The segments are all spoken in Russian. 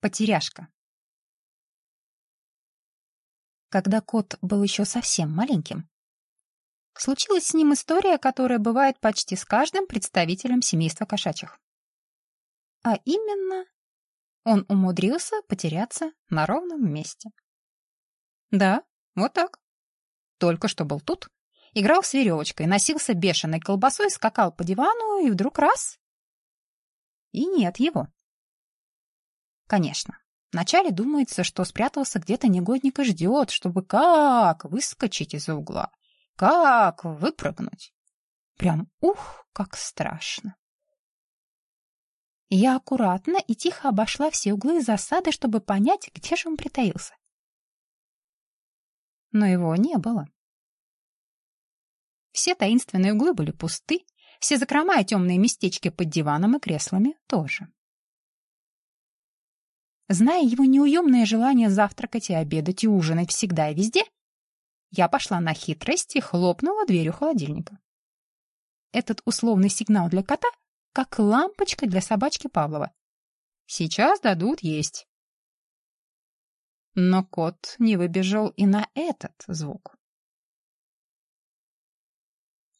Потеряшка. Когда кот был еще совсем маленьким, случилась с ним история, которая бывает почти с каждым представителем семейства кошачьих. А именно, он умудрился потеряться на ровном месте. Да, вот так. Только что был тут, играл с веревочкой, носился бешеной колбасой, скакал по дивану и вдруг раз — и нет его. Конечно. Вначале думается, что спрятался где-то негодник и ждет, чтобы как выскочить из угла, как выпрыгнуть. Прям ух, как страшно. Я аккуратно и тихо обошла все углы засады, чтобы понять, где же он притаился. Но его не было. Все таинственные углы были пусты, все закрома и темные местечки под диваном и креслами тоже. Зная его неуемное желание завтракать и обедать и ужинать всегда и везде, я пошла на хитрость и хлопнула дверью холодильника. Этот условный сигнал для кота как лампочка для собачки Павлова. Сейчас дадут есть. Но кот не выбежал и на этот звук.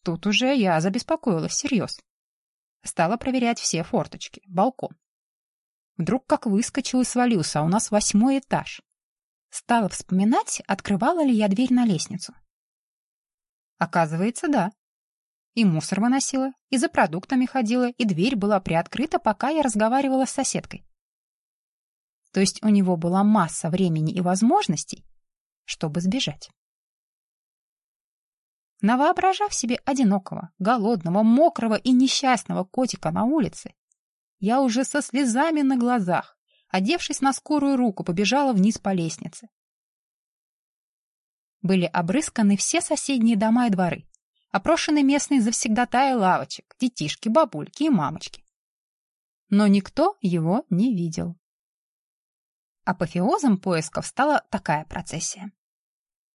Тут уже я забеспокоилась всерьез. Стала проверять все форточки, балкон. Вдруг как выскочил и свалился, а у нас восьмой этаж. Стала вспоминать, открывала ли я дверь на лестницу. Оказывается, да. И мусор выносила, и за продуктами ходила, и дверь была приоткрыта, пока я разговаривала с соседкой. То есть у него была масса времени и возможностей, чтобы сбежать. Навоображав себе одинокого, голодного, мокрого и несчастного котика на улице, я уже со слезами на глазах, одевшись на скорую руку, побежала вниз по лестнице. Были обрысканы все соседние дома и дворы, опрошены местные завсегдатаи лавочек, детишки, бабульки и мамочки. Но никто его не видел. Апофеозом поисков стала такая процессия.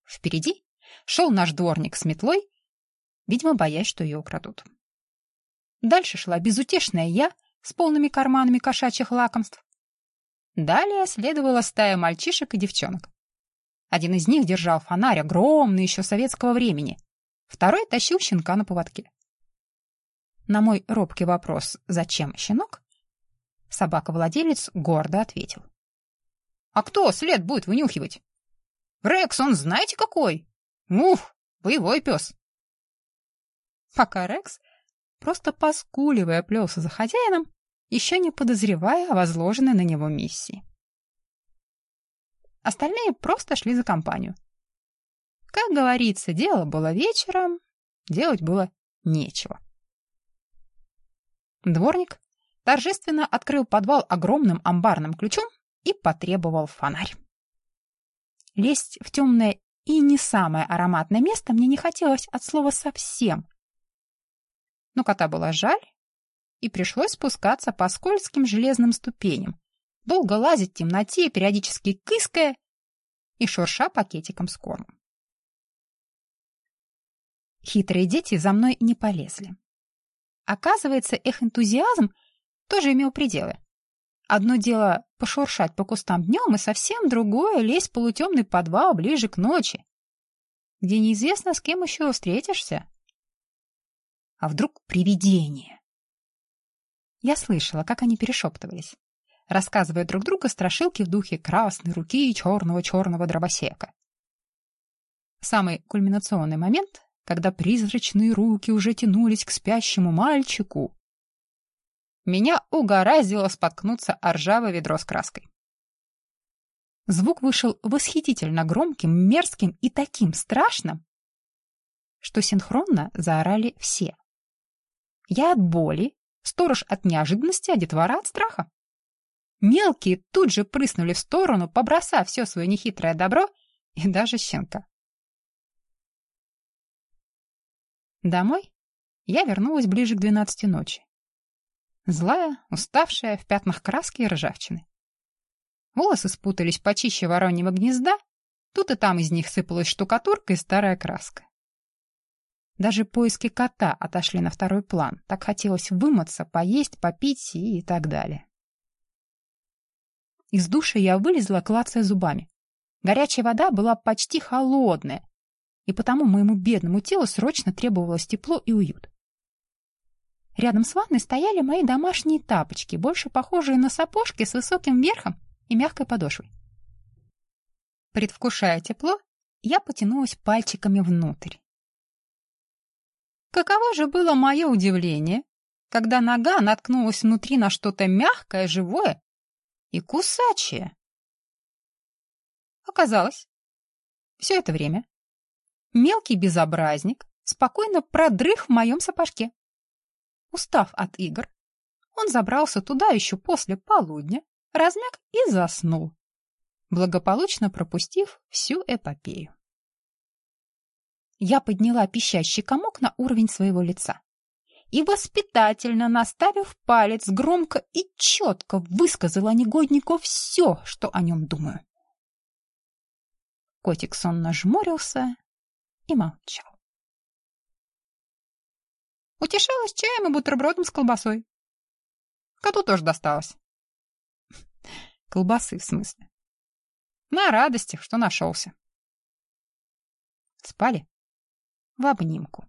Впереди шел наш дворник с метлой, видимо, боясь, что ее украдут. Дальше шла безутешная я с полными карманами кошачьих лакомств. Далее следовала стая мальчишек и девчонок. Один из них держал фонарь, огромный еще советского времени. Второй тащил щенка на поводке. На мой робкий вопрос «Зачем щенок?» собака-владелец гордо ответил. «А кто след будет вынюхивать? Рекс, он знаете какой? Ух, боевой пес!» Пока Рекс просто поскуливая плелся за хозяином, еще не подозревая о возложенной на него миссии. Остальные просто шли за компанию. Как говорится, дело было вечером, делать было нечего. Дворник торжественно открыл подвал огромным амбарным ключом и потребовал фонарь. Лезть в темное и не самое ароматное место мне не хотелось от слова совсем, но кота было жаль, и пришлось спускаться по скользким железным ступеням, долго лазить в темноте, периодически кыская и шурша пакетиком с кормом. Хитрые дети за мной не полезли. Оказывается, их энтузиазм тоже имел пределы. Одно дело пошуршать по кустам днем, и совсем другое — лезть в полутемный подвал ближе к ночи, где неизвестно, с кем еще встретишься. А вдруг привидение? Я слышала, как они перешептывались, рассказывая друг другу страшилки в духе красной руки и черного-черного дровосека. Самый кульминационный момент, когда призрачные руки уже тянулись к спящему мальчику, меня угораздило споткнуться о ржавое ведро с краской. Звук вышел восхитительно громким, мерзким и таким страшным, что синхронно заорали все. Я от боли, сторож от неожиданности, а детвора от страха. Мелкие тут же прыснули в сторону, побросав все свое нехитрое добро и даже щенка. Домой я вернулась ближе к двенадцати ночи. Злая, уставшая, в пятнах краски и ржавчины. Волосы спутались почище вороньего гнезда, тут и там из них сыпалась штукатурка и старая краска. Даже поиски кота отошли на второй план. Так хотелось вымыться, поесть, попить и так далее. Из душа я вылезла, клацая зубами. Горячая вода была почти холодная, и потому моему бедному телу срочно требовалось тепло и уют. Рядом с ванной стояли мои домашние тапочки, больше похожие на сапожки с высоким верхом и мягкой подошвой. Предвкушая тепло, я потянулась пальчиками внутрь. Каково же было мое удивление, когда нога наткнулась внутри на что-то мягкое, живое и кусачее. Оказалось, все это время мелкий безобразник спокойно продрых в моем сапожке. Устав от игр, он забрался туда еще после полудня, размяк и заснул, благополучно пропустив всю эпопею. Я подняла пищащий комок на уровень своего лица и, воспитательно наставив палец, громко и четко высказала негоднику все, что о нем думаю. Котик сонно жмурился и молчал. Утешалась чаем и бутербродом с колбасой. Коту тоже досталось. Колбасы, в смысле. На радости, что нашелся. Спали в обнимку.